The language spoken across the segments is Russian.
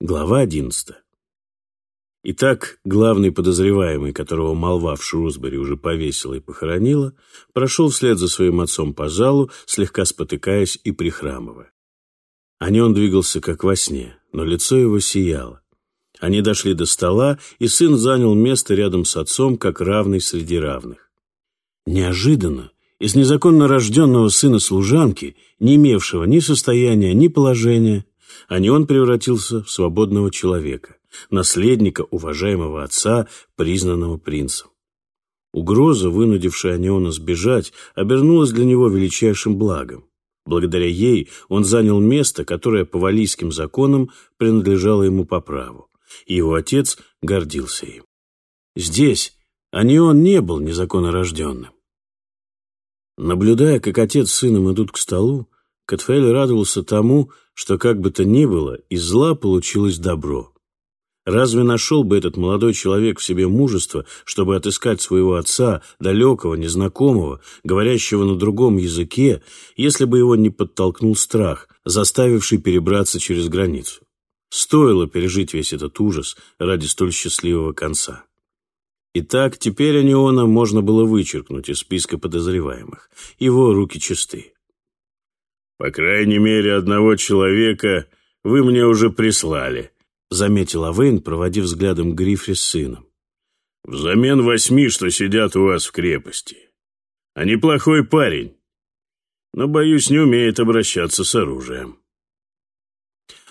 Глава одиннадцатая. Итак, главный подозреваемый, которого молва в Шрусбери уже повесила и похоронила, прошел вслед за своим отцом по залу, слегка спотыкаясь и прихрамывая. А не он двигался как во сне, но лицо его сияло. Они дошли до стола, и сын занял место рядом с отцом, как равный среди равных. Неожиданно из незаконно рожденного сына служанки, не имевшего ни состояния, ни положения, а не он превратился в свободного человека, наследника уважаемого отца, признанного принцем. Угроза, вынудившая Аниона сбежать, обернулась для него величайшим благом. Благодаря ей он занял место, которое по валийским законам принадлежало ему по праву, и его отец гордился им. Здесь Анион не был незаконно рожденным. Наблюдая, как отец с сыном идут к столу, Катфаэль радовался тому, что как бы то ни было, из зла получилось добро. Разве нашел бы этот молодой человек в себе мужество, чтобы отыскать своего отца, далекого, незнакомого, говорящего на другом языке, если бы его не подтолкнул страх, заставивший перебраться через границу? Стоило пережить весь этот ужас ради столь счастливого конца. Итак, теперь Аниона можно было вычеркнуть из списка подозреваемых. Его руки чисты. «По крайней мере, одного человека вы мне уже прислали», — заметил Авейн, проводив взглядом Грифри с сыном. «Взамен восьми, что сидят у вас в крепости. А неплохой парень, но, боюсь, не умеет обращаться с оружием».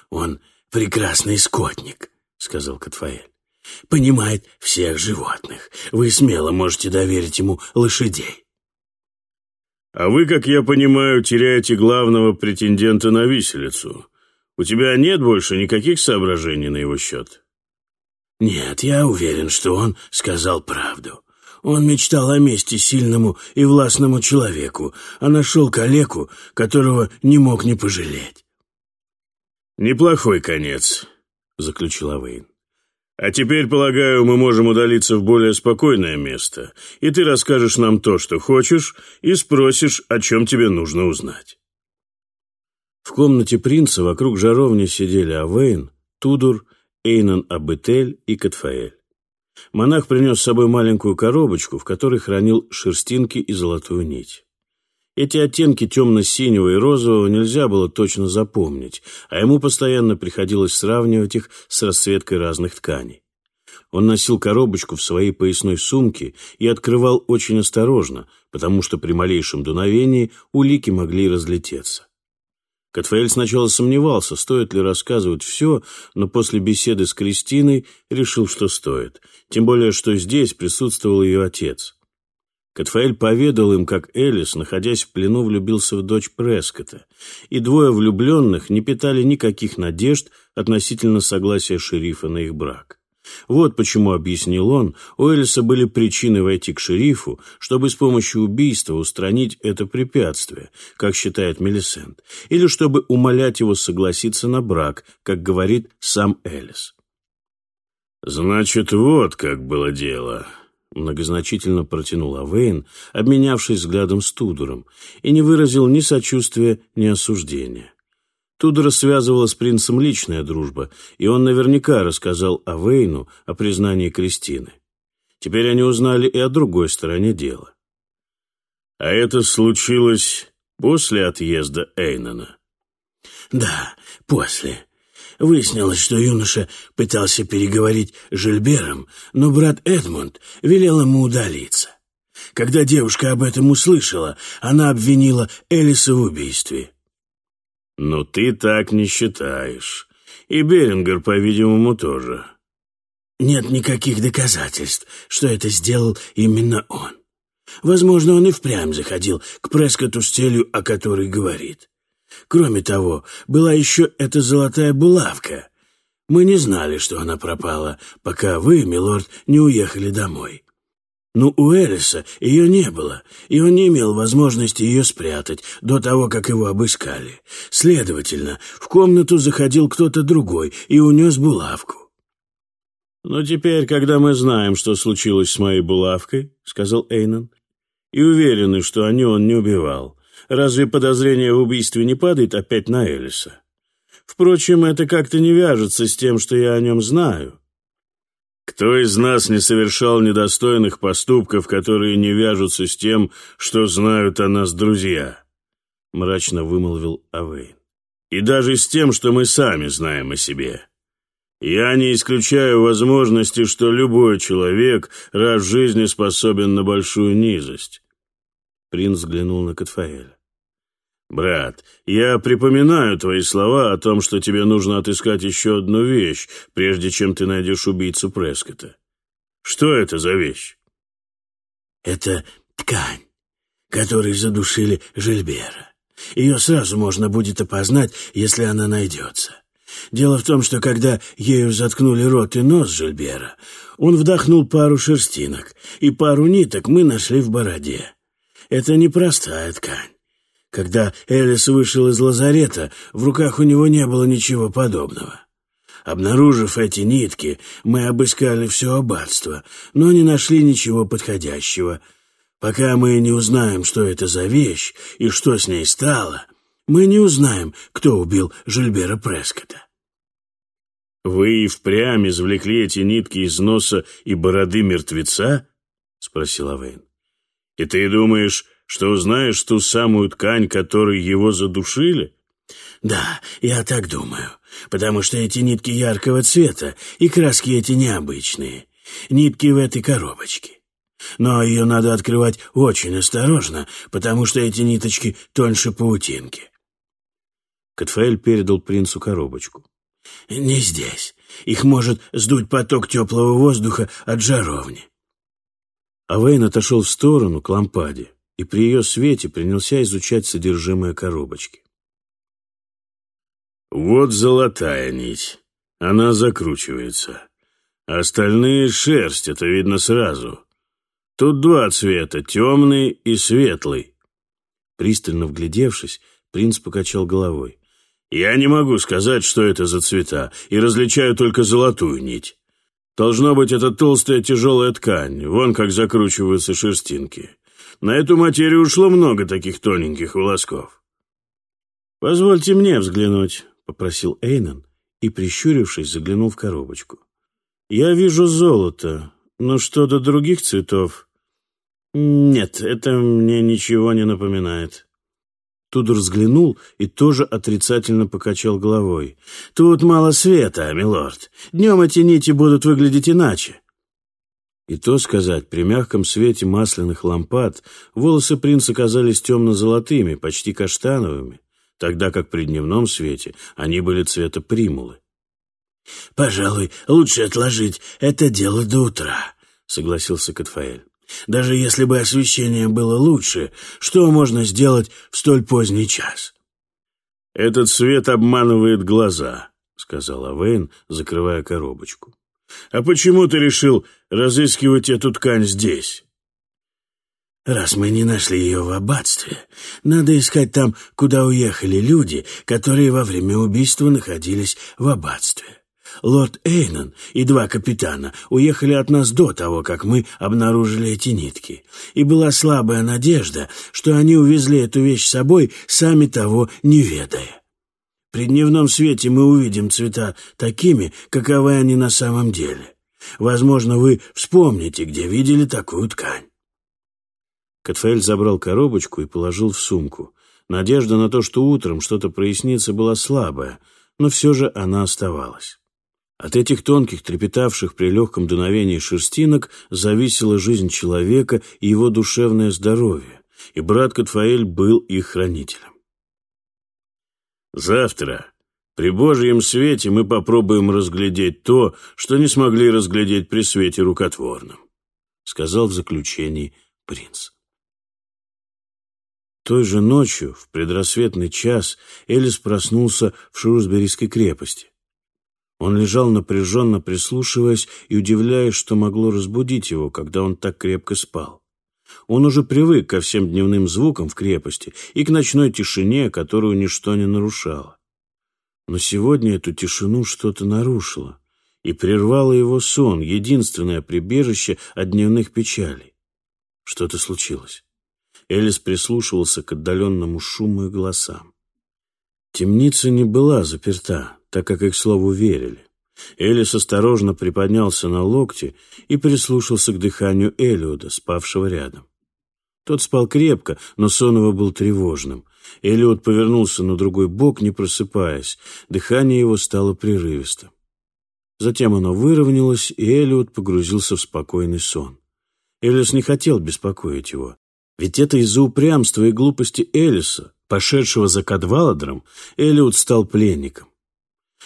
«Он прекрасный скотник», — сказал Катфаэль. «Понимает всех животных. Вы смело можете доверить ему лошадей». А вы, как я понимаю, теряете главного претендента на виселицу. У тебя нет больше никаких соображений на его счет?» «Нет, я уверен, что он сказал правду. Он мечтал о месте сильному и властному человеку, а нашел калеку, которого не мог не пожалеть». «Неплохой конец», — заключил Авейн. А теперь, полагаю, мы можем удалиться в более спокойное место, и ты расскажешь нам то, что хочешь, и спросишь, о чем тебе нужно узнать. В комнате принца вокруг жаровни сидели Авейн, Тудур, Эйнан Абетель и Катфаэль. Монах принес с собой маленькую коробочку, в которой хранил шерстинки и золотую нить. Эти оттенки темно-синего и розового нельзя было точно запомнить, а ему постоянно приходилось сравнивать их с расцветкой разных тканей. Он носил коробочку в своей поясной сумке и открывал очень осторожно, потому что при малейшем дуновении улики могли разлететься. Катфаэль сначала сомневался, стоит ли рассказывать все, но после беседы с Кристиной решил, что стоит, тем более, что здесь присутствовал ее отец. Катфаэль поведал им, как Элис, находясь в плену, влюбился в дочь Прескота, и двое влюбленных не питали никаких надежд относительно согласия шерифа на их брак. Вот почему, объяснил он, у Элиса были причины войти к шерифу, чтобы с помощью убийства устранить это препятствие, как считает Мелисент, или чтобы умолять его согласиться на брак, как говорит сам Элис. «Значит, вот как было дело», Многозначительно протянул Авейн, обменявшись взглядом с Тудором, и не выразил ни сочувствия, ни осуждения. Тудора связывала с принцем личная дружба, и он наверняка рассказал Авейну о признании Кристины. Теперь они узнали и о другой стороне дела. «А это случилось после отъезда Эйнона?» «Да, после. Выяснилось, что юноша пытался переговорить с Жильбером, но брат Эдмунд велел ему удалиться. Когда девушка об этом услышала, она обвинила Элиса в убийстве. «Но ты так не считаешь. И Берингер, по-видимому, тоже». «Нет никаких доказательств, что это сделал именно он. Возможно, он и впрямь заходил к Прескоту с целью, о которой говорит. Кроме того, была еще эта золотая булавка. Мы не знали, что она пропала, пока вы, милорд, не уехали домой. Но у Эриса ее не было, и он не имел возможности ее спрятать до того, как его обыскали. Следовательно, в комнату заходил кто-то другой и унес булавку. «Но теперь, когда мы знаем, что случилось с моей булавкой, — сказал Эйнон, — и уверены, что они он не убивал, Разве подозрение в убийстве не падает опять на Элиса? Впрочем, это как-то не вяжется с тем, что я о нем знаю. Кто из нас не совершал недостойных поступков, которые не вяжутся с тем, что знают о нас друзья? Мрачно вымолвил Авейн. И даже с тем, что мы сами знаем о себе. Я не исключаю возможности, что любой человек раз в жизни способен на большую низость. Принц взглянул на Катфаэля. «Брат, я припоминаю твои слова о том, что тебе нужно отыскать еще одну вещь, прежде чем ты найдешь убийцу Прескота. Что это за вещь?» «Это ткань, которой задушили Жильбера. Ее сразу можно будет опознать, если она найдется. Дело в том, что когда ею заткнули рот и нос Жильбера, он вдохнул пару шерстинок, и пару ниток мы нашли в бороде. Это непростая ткань. Когда Элис вышел из лазарета, в руках у него не было ничего подобного. Обнаружив эти нитки, мы обыскали все аббатство, но не нашли ничего подходящего. Пока мы не узнаем, что это за вещь и что с ней стало, мы не узнаем, кто убил Жильбера Прескота. «Вы и впрямь извлекли эти нитки из носа и бороды мертвеца?» — спросил Авейн. «И ты думаешь, что узнаешь ту самую ткань, которой его задушили? Да, я так думаю, потому что эти нитки яркого цвета, и краски эти необычные. Нитки в этой коробочке. Но ее надо открывать очень осторожно, потому что эти ниточки тоньше паутинки. Катфаэль передал принцу коробочку. «Не здесь. Их может сдуть поток теплого воздуха от жаровни». Авейн отошел в сторону к лампаде и при ее свете принялся изучать содержимое коробочки. Вот золотая нить. Она закручивается. Остальные — шерсть, это видно сразу. Тут два цвета — темный и светлый. Пристально вглядевшись, принц покачал головой. «Я не могу сказать, что это за цвета, и различаю только золотую нить. Должно быть, это толстая тяжелая ткань, вон как закручиваются шерстинки. На эту материю ушло много таких тоненьких волосков. «Позвольте мне взглянуть», — попросил Эйнон и, прищурившись, заглянул в коробочку. «Я вижу золото, но что до других цветов...» «Нет, это мне ничего не напоминает». Тудор взглянул и тоже отрицательно покачал головой. «Тут мало света, милорд. Днем эти нити будут выглядеть иначе. И то сказать, при мягком свете масляных лампад волосы принца казались темно-золотыми, почти каштановыми, тогда как при дневном свете они были цвета примулы. «Пожалуй, лучше отложить это дело до утра», — согласился Катфаэль. «Даже если бы освещение было лучше, что можно сделать в столь поздний час?» «Этот свет обманывает глаза», — сказал Авейн, закрывая коробочку. А почему ты решил разыскивать эту ткань здесь? Раз мы не нашли ее в аббатстве, надо искать там, куда уехали люди, которые во время убийства находились в аббатстве. Лорд Эйнон и два капитана уехали от нас до того, как мы обнаружили эти нитки, и была слабая надежда, что они увезли эту вещь с собой, сами того не ведая. При дневном свете мы увидим цвета такими, каковы они на самом деле. Возможно, вы вспомните, где видели такую ткань. Катфаэль забрал коробочку и положил в сумку. Надежда на то, что утром что-то прояснится, была слабая, но все же она оставалась. От этих тонких, трепетавших при легком дуновении шерстинок зависела жизнь человека и его душевное здоровье, и брат Катфаэль был их хранителем. Завтра при Божьем свете мы попробуем разглядеть то, что не смогли разглядеть при свете рукотворном», — сказал в заключении принц. Той же ночью, в предрассветный час, Элис проснулся в Шрусберийской крепости. Он лежал напряженно прислушиваясь и удивляясь, что могло разбудить его, когда он так крепко спал. Он уже привык ко всем дневным звукам в крепости и к ночной тишине, которую ничто не нарушало. Но сегодня эту тишину что-то нарушило и прервало его сон, единственное прибежище от дневных печалей. Что-то случилось. Элис прислушивался к отдаленному шуму и голосам. Темница не была заперта, так как их слову верили. Элис осторожно приподнялся на локте и прислушался к дыханию Элиода, спавшего рядом. Тот спал крепко, но сон его был тревожным. Элиот повернулся на другой бок, не просыпаясь. Дыхание его стало прерывистым. Затем оно выровнялось, и Элиот погрузился в спокойный сон. Элис не хотел беспокоить его. Ведь это из-за упрямства и глупости Элиса, пошедшего за Кадваладром, Элиот стал пленником.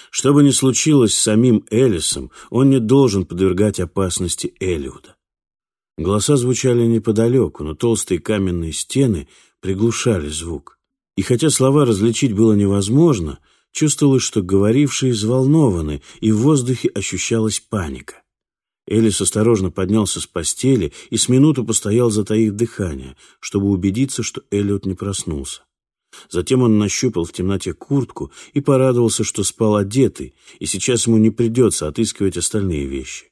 Что бы ни случилось с самим Элисом, он не должен подвергать опасности Элиуда. Голоса звучали неподалеку, но толстые каменные стены приглушали звук. И хотя слова различить было невозможно, чувствовалось, что говорившие взволнованы, и в воздухе ощущалась паника. Элис осторожно поднялся с постели и с минуту постоял, затаив дыхание, чтобы убедиться, что Эллиот не проснулся. Затем он нащупал в темноте куртку и порадовался, что спал одетый, и сейчас ему не придется отыскивать остальные вещи.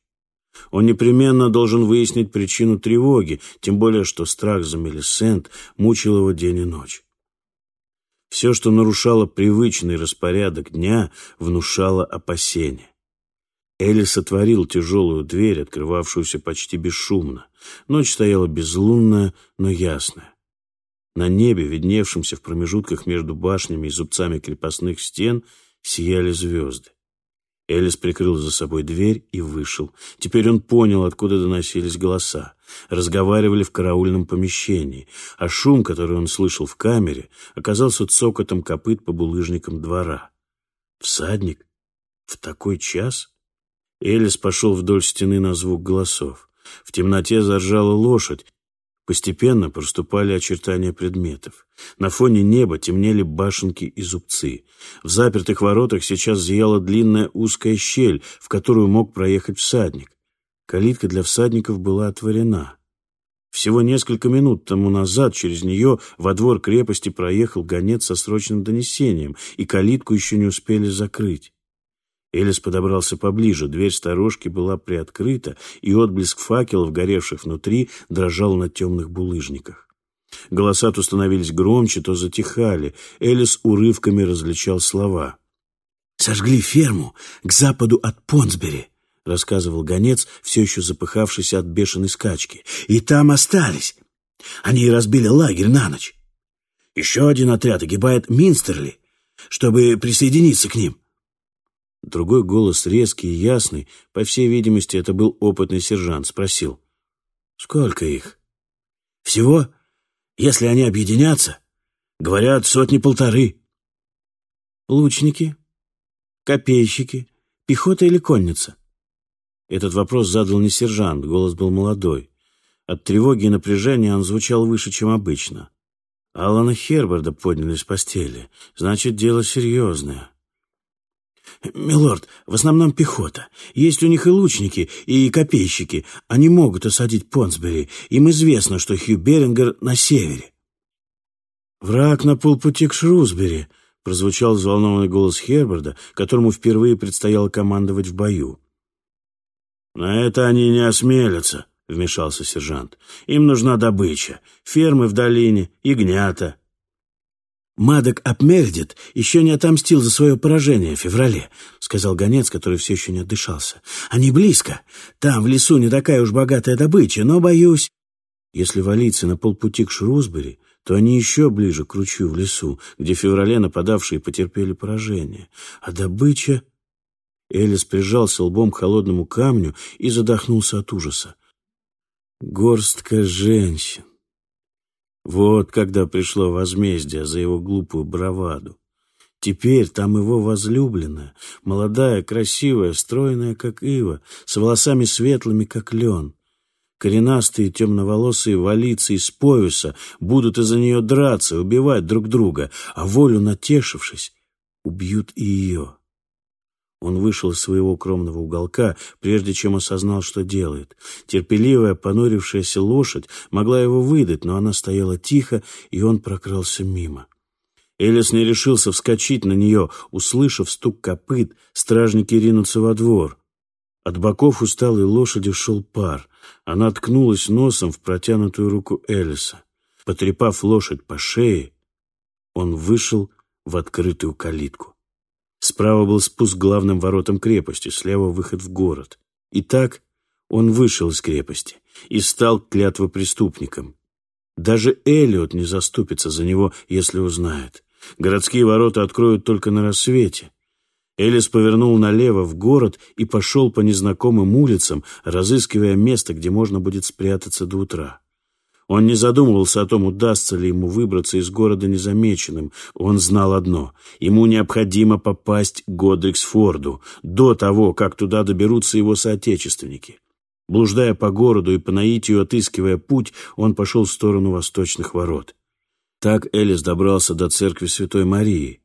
Он непременно должен выяснить причину тревоги, тем более, что страх за Мелисент мучил его день и ночь. Все, что нарушало привычный распорядок дня, внушало опасения. Элис отворил тяжелую дверь, открывавшуюся почти бесшумно. Ночь стояла безлунная, но ясная. На небе, видневшемся в промежутках между башнями и зубцами крепостных стен, сияли звезды. Элис прикрыл за собой дверь и вышел. Теперь он понял, откуда доносились голоса. Разговаривали в караульном помещении, а шум, который он слышал в камере, оказался цокотом копыт по булыжникам двора. Всадник? В такой час? Элис пошел вдоль стены на звук голосов. В темноте заржала лошадь, Постепенно проступали очертания предметов. На фоне неба темнели башенки и зубцы. В запертых воротах сейчас зияла длинная узкая щель, в которую мог проехать всадник. Калитка для всадников была отворена. Всего несколько минут тому назад через нее во двор крепости проехал гонец со срочным донесением, и калитку еще не успели закрыть. Элис подобрался поближе, дверь сторожки была приоткрыта, и отблеск факелов, горевших внутри, дрожал на темных булыжниках. Голоса то становились громче, то затихали. Элис урывками различал слова. «Сожгли ферму к западу от Понсбери», — рассказывал гонец, все еще запыхавшийся от бешеной скачки. «И там остались. Они разбили лагерь на ночь. Еще один отряд огибает Минстерли, чтобы присоединиться к ним». Другой голос, резкий и ясный, по всей видимости, это был опытный сержант, спросил. «Сколько их?» «Всего, если они объединятся, говорят, сотни-полторы». «Лучники? Копейщики? Пехота или конница?» Этот вопрос задал не сержант, голос был молодой. От тревоги и напряжения он звучал выше, чем обычно. Алана Херберда подняли с постели. Значит, дело серьезное. «Милорд, в основном пехота. Есть у них и лучники, и копейщики. Они могут осадить Понсбери. Им известно, что Хью Берингер на севере». «Враг на полпути к Шрусбери», — прозвучал взволнованный голос Херберда, которому впервые предстояло командовать в бою. «На это они не осмелятся», — вмешался сержант. «Им нужна добыча. Фермы в долине, ягнята, «Мадок Апмердит еще не отомстил за свое поражение в феврале», — сказал гонец, который все еще не отдышался. «Они близко. Там, в лесу, не такая уж богатая добыча, но, боюсь...» Если валиться на полпути к Шрусбери, то они еще ближе к ручью в лесу, где в феврале нападавшие потерпели поражение. А добыча... Элис прижался лбом к холодному камню и задохнулся от ужаса. Горстка женщин. Вот когда пришло возмездие за его глупую браваду. Теперь там его возлюбленная, молодая, красивая, стройная, как ива, с волосами светлыми, как лен. Коренастые темноволосые валицы из пояса будут из-за нее драться, убивать друг друга, а волю натешившись, убьют и ее. Он вышел из своего укромного уголка, прежде чем осознал, что делает. Терпеливая, понурившаяся лошадь могла его выдать, но она стояла тихо, и он прокрался мимо. Элис не решился вскочить на нее, услышав стук копыт, стражники ринутся во двор. От боков усталой лошади шел пар. Она ткнулась носом в протянутую руку Элиса. Потрепав лошадь по шее, он вышел в открытую калитку. Справа был спуск к главным воротам крепости, слева выход в город. И так он вышел из крепости и стал клятвопреступником. Даже Элиот не заступится за него, если узнает. Городские ворота откроют только на рассвете. Элис повернул налево в город и пошел по незнакомым улицам, разыскивая место, где можно будет спрятаться до утра. Он не задумывался о том, удастся ли ему выбраться из города незамеченным. Он знал одно — ему необходимо попасть к Годриксфорду до того, как туда доберутся его соотечественники. Блуждая по городу и по наитию отыскивая путь, он пошел в сторону восточных ворот. Так Элис добрался до церкви Святой Марии.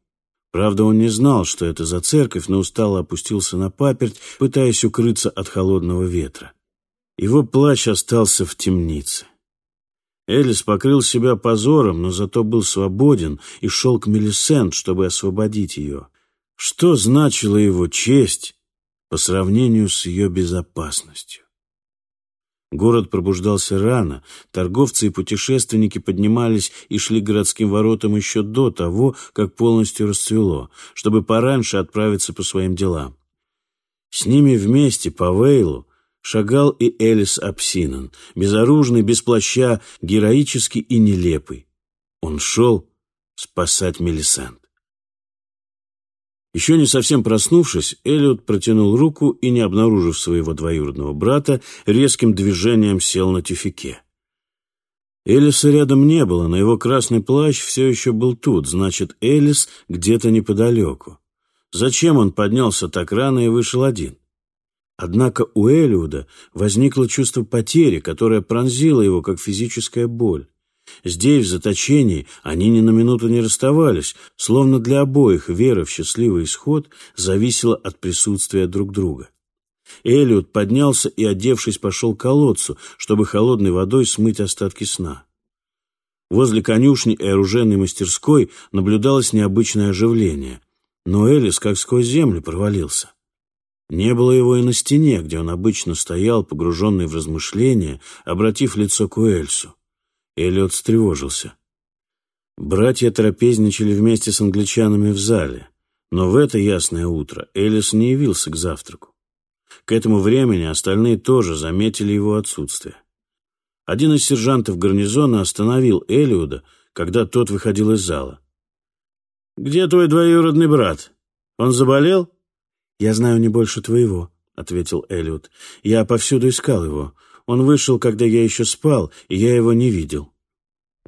Правда, он не знал, что это за церковь, но устало опустился на паперть, пытаясь укрыться от холодного ветра. Его плащ остался в темнице. Элис покрыл себя позором, но зато был свободен и шел к Мелисент, чтобы освободить ее. Что значила его честь по сравнению с ее безопасностью? Город пробуждался рано, торговцы и путешественники поднимались и шли к городским воротам еще до того, как полностью расцвело, чтобы пораньше отправиться по своим делам. С ними вместе по Вейлу шагал и Элис Апсинан, безоружный, без плаща, героический и нелепый. Он шел спасать Мелисанд. Еще не совсем проснувшись, Эллиот протянул руку и, не обнаружив своего двоюродного брата, резким движением сел на тюфике. Элиса рядом не было, но его красный плащ все еще был тут, значит, Элис где-то неподалеку. Зачем он поднялся так рано и вышел один? Однако у Элиуда возникло чувство потери, которое пронзило его, как физическая боль. Здесь, в заточении, они ни на минуту не расставались, словно для обоих вера в счастливый исход зависела от присутствия друг друга. Элиот поднялся и, одевшись, пошел к колодцу, чтобы холодной водой смыть остатки сна. Возле конюшни и оружейной мастерской наблюдалось необычное оживление, но Элис как сквозь землю провалился. Не было его и на стене, где он обычно стоял, погруженный в размышления, обратив лицо к Уэльсу. Эллиот встревожился. Братья трапезничали вместе с англичанами в зале, но в это ясное утро Элис не явился к завтраку. К этому времени остальные тоже заметили его отсутствие. Один из сержантов гарнизона остановил Элиуда, когда тот выходил из зала. «Где твой двоюродный брат? Он заболел?» «Я знаю не больше твоего», — ответил Эллиот. «Я повсюду искал его. Он вышел, когда я еще спал, и я его не видел».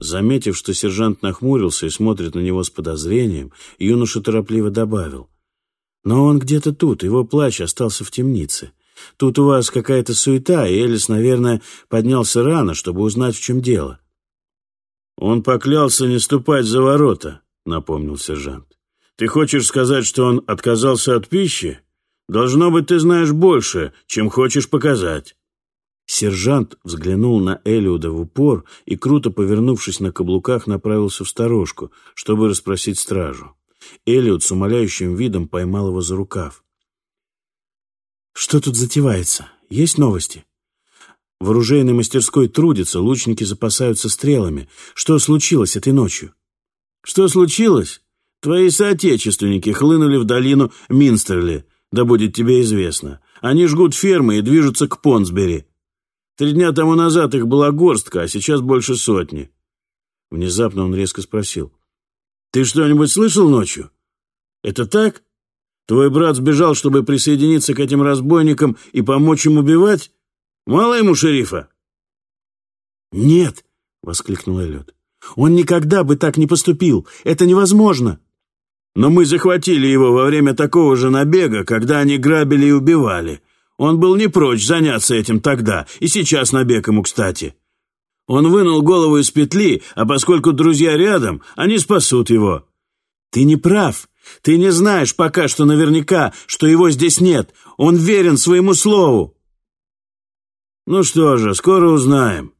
Заметив, что сержант нахмурился и смотрит на него с подозрением, юноша торопливо добавил. «Но он где-то тут, его плащ остался в темнице. Тут у вас какая-то суета, и Элис, наверное, поднялся рано, чтобы узнать, в чем дело». «Он поклялся не ступать за ворота», — напомнил сержант. «Ты хочешь сказать, что он отказался от пищи?» Должно быть, ты знаешь больше, чем хочешь показать». Сержант взглянул на Элиуда в упор и, круто повернувшись на каблуках, направился в сторожку, чтобы расспросить стражу. Элиот с умоляющим видом поймал его за рукав. «Что тут затевается? Есть новости?» В оружейной мастерской трудятся, лучники запасаются стрелами. Что случилось этой ночью? Что случилось? Твои соотечественники хлынули в долину Минстерли да будет тебе известно. Они жгут фермы и движутся к Понсбери. Три дня тому назад их была горстка, а сейчас больше сотни. Внезапно он резко спросил. «Ты что-нибудь слышал ночью? Это так? Твой брат сбежал, чтобы присоединиться к этим разбойникам и помочь им убивать? Мало ему шерифа?» «Нет!» — воскликнул Эллиот. «Он никогда бы так не поступил! Это невозможно!» Но мы захватили его во время такого же набега, когда они грабили и убивали. Он был не прочь заняться этим тогда, и сейчас набег ему кстати. Он вынул голову из петли, а поскольку друзья рядом, они спасут его. Ты не прав. Ты не знаешь пока что наверняка, что его здесь нет. Он верен своему слову. Ну что же, скоро узнаем,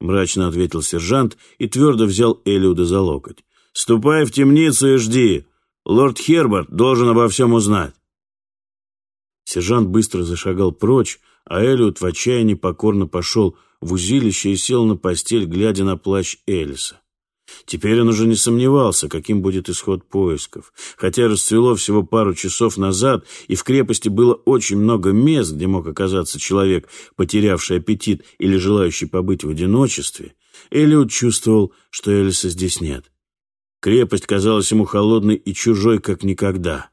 мрачно ответил сержант и твердо взял Элиуда за локоть. Ступай в темницу и жди. Лорд Херберт должен обо всем узнать. Сержант быстро зашагал прочь, а Эллиот в отчаянии покорно пошел в узилище и сел на постель, глядя на плащ Элиса. Теперь он уже не сомневался, каким будет исход поисков. Хотя расцвело всего пару часов назад, и в крепости было очень много мест, где мог оказаться человек, потерявший аппетит или желающий побыть в одиночестве, Элиот чувствовал, что Элиса здесь нет. Крепость казалась ему холодной и чужой, как никогда.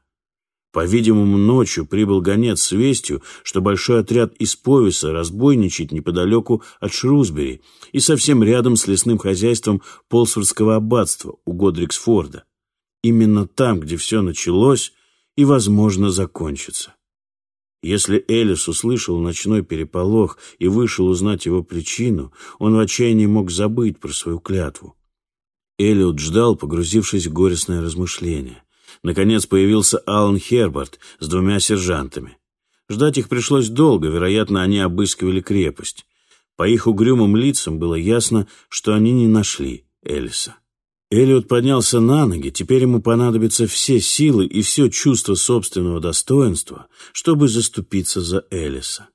По-видимому, ночью прибыл гонец с вестью, что большой отряд из Повиса разбойничает неподалеку от Шрусбери и совсем рядом с лесным хозяйством Полсфордского аббатства у Годриксфорда. Именно там, где все началось и, возможно, закончится. Если Элис услышал ночной переполох и вышел узнать его причину, он в отчаянии мог забыть про свою клятву. Эллиот ждал, погрузившись в горестное размышление. Наконец появился Алан Херберт с двумя сержантами. Ждать их пришлось долго, вероятно, они обыскивали крепость. По их угрюмым лицам было ясно, что они не нашли Элиса. Эллиот поднялся на ноги, теперь ему понадобятся все силы и все чувство собственного достоинства, чтобы заступиться за Элиса.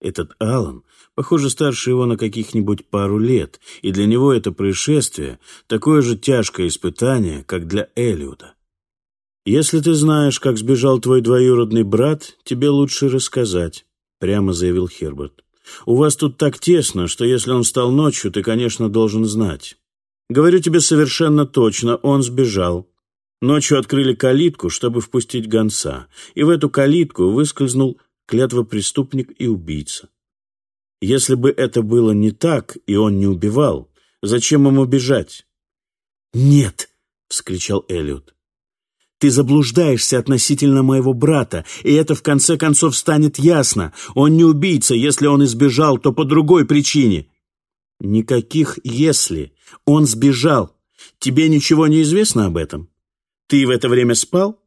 Этот Алан похоже, старше его на каких-нибудь пару лет, и для него это происшествие такое же тяжкое испытание, как для Элиода. «Если ты знаешь, как сбежал твой двоюродный брат, тебе лучше рассказать», — прямо заявил Херберт. «У вас тут так тесно, что если он встал ночью, ты, конечно, должен знать. Говорю тебе совершенно точно, он сбежал. Ночью открыли калитку, чтобы впустить гонца, и в эту калитку выскользнул клятвопреступник и убийца. Если бы это было не так, и он не убивал, зачем ему бежать? «Нет!» — вскричал Эллиот. «Ты заблуждаешься относительно моего брата, и это в конце концов станет ясно. Он не убийца, если он избежал, то по другой причине». «Никаких «если». Он сбежал. Тебе ничего не известно об этом? Ты в это время спал?»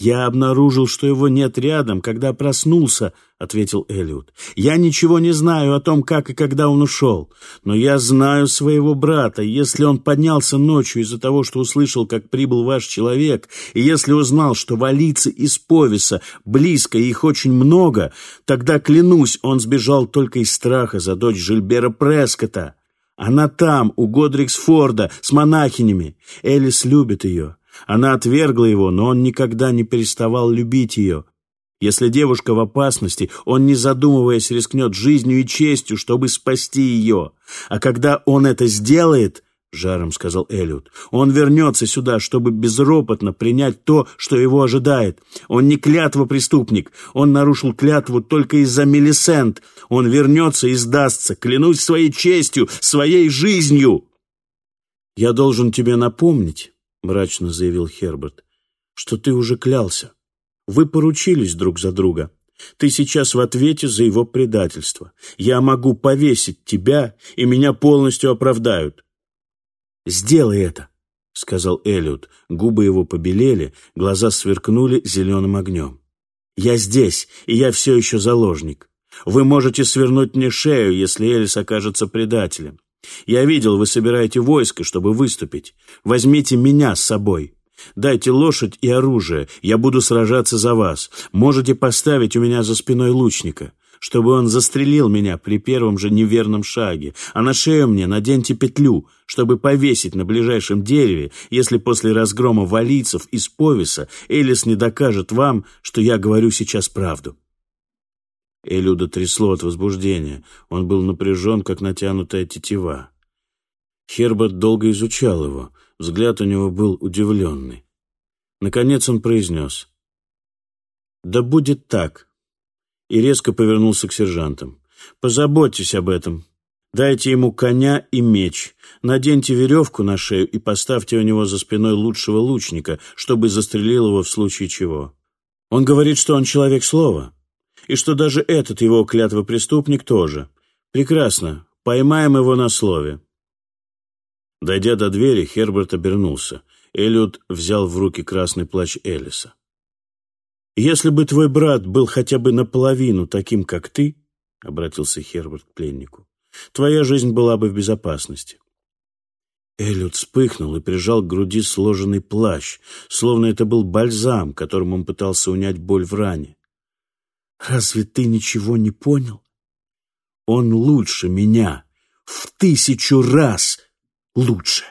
«Я обнаружил, что его нет рядом, когда проснулся», — ответил Элliot. «Я ничего не знаю о том, как и когда он ушел, но я знаю своего брата. Если он поднялся ночью из-за того, что услышал, как прибыл ваш человек, и если узнал, что валицы из Повиса близко и их очень много, тогда, клянусь, он сбежал только из страха за дочь Жильбера Прескота. Она там, у Годриксфорда, с монахинями. Элис любит ее». Она отвергла его, но он никогда не переставал любить ее. Если девушка в опасности, он, не задумываясь, рискнет жизнью и честью, чтобы спасти ее. А когда он это сделает, — жаром сказал Эллиот, — он вернется сюда, чтобы безропотно принять то, что его ожидает. Он не клятва преступник, он нарушил клятву только из-за Мелисент. Он вернется и сдастся, клянусь своей честью, своей жизнью. Я должен тебе напомнить, — мрачно заявил Херберт, — что ты уже клялся. Вы поручились друг за друга. Ты сейчас в ответе за его предательство. Я могу повесить тебя, и меня полностью оправдают. «Сделай это», — сказал Эллиот. Губы его побелели, глаза сверкнули зеленым огнем. «Я здесь, и я все еще заложник. Вы можете свернуть мне шею, если Элис окажется предателем. Я видел, вы собираете войско, чтобы выступить. Возьмите меня с собой. Дайте лошадь и оружие, я буду сражаться за вас. Можете поставить у меня за спиной лучника, чтобы он застрелил меня при первом же неверном шаге, а на шею мне наденьте петлю, чтобы повесить на ближайшем дереве, если после разгрома валийцев из Повиса Элис не докажет вам, что я говорю сейчас правду. Элюда трясло от возбуждения. Он был напряжен, как натянутая тетива. Херберт долго изучал его. Взгляд у него был удивленный. Наконец он произнес. «Да будет так». И резко повернулся к сержантам. «Позаботьтесь об этом. Дайте ему коня и меч. Наденьте веревку на шею и поставьте у него за спиной лучшего лучника, чтобы застрелил его в случае чего. Он говорит, что он человек слова и что даже этот его клятвопреступник тоже. Прекрасно, поймаем его на слове. Дойдя до двери, Херберт обернулся. Эллиот взял в руки красный плащ Элиса. «Если бы твой брат был хотя бы наполовину таким, как ты, — обратился Херберт к пленнику, — твоя жизнь была бы в безопасности». Эллиот вспыхнул и прижал к груди сложенный плащ, словно это был бальзам, которым он пытался унять боль в ране. Разве ты ничего не понял? Он лучше меня, в тысячу раз лучше.